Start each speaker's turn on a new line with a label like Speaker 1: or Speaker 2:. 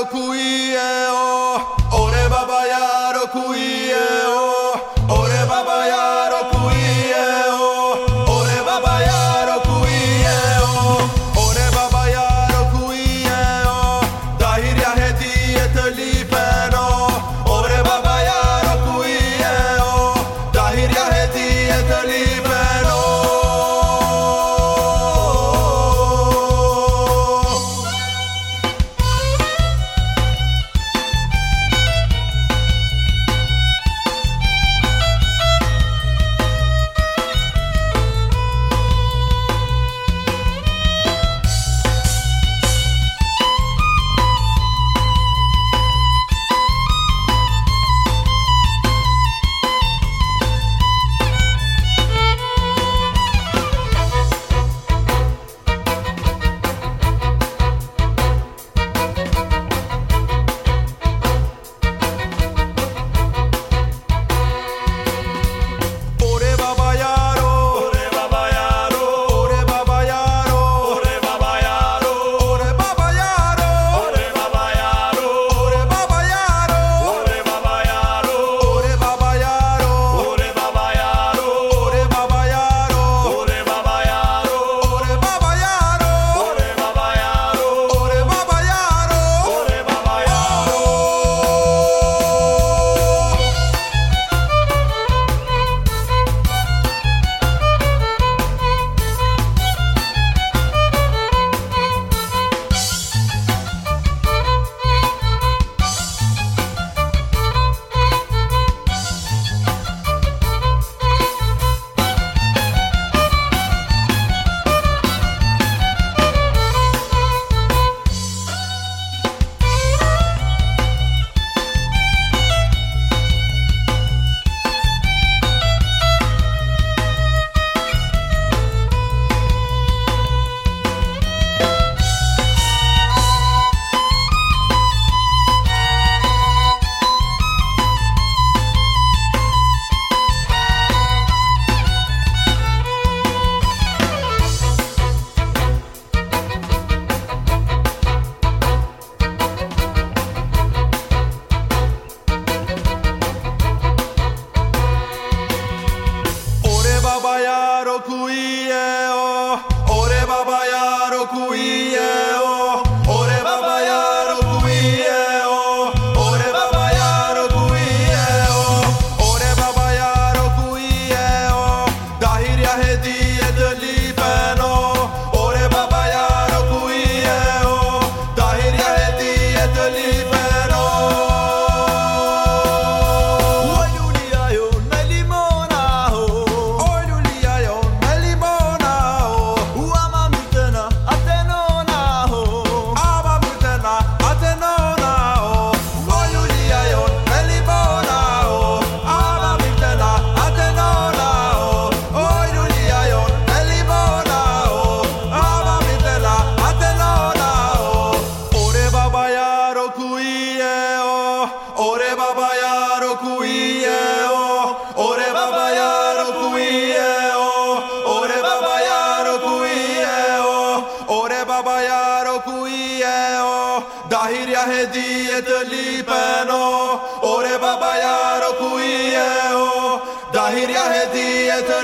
Speaker 1: arco-íris. وياك Aja hedije të Ore baba jaro ku i e o Dahirja hedije të